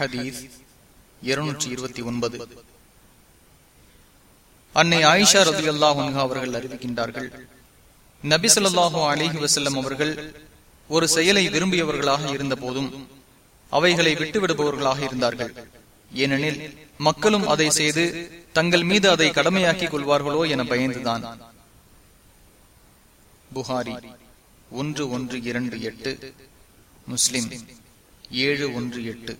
ஹதீஸ் இருநூற்றி இருபத்தி ஒன்பது. அன்னை ஆயிஷா ரதி அல்லாஹ் அவர்கள் அறிவிக்கின்றார்கள் நபிசல்லாஹூ அலிஹி வசல்லம் அவர்கள் ஒரு செயலை விரும்பியவர்களாக இருந்த போதும் அவைகளை விட்டுவிடுபவர்களாக இருந்தார்கள். ஏனெனில் மக்களும் அதை செய்து தங்கள் மீது அதை கடமையாக்கிக் கொள்வார்களோ என பயந்துதான். புகாரி ஒன்று ஒன்று இரண்டு எட்டு முஸ்லிம் ஏழு ஒன்று எட்டு.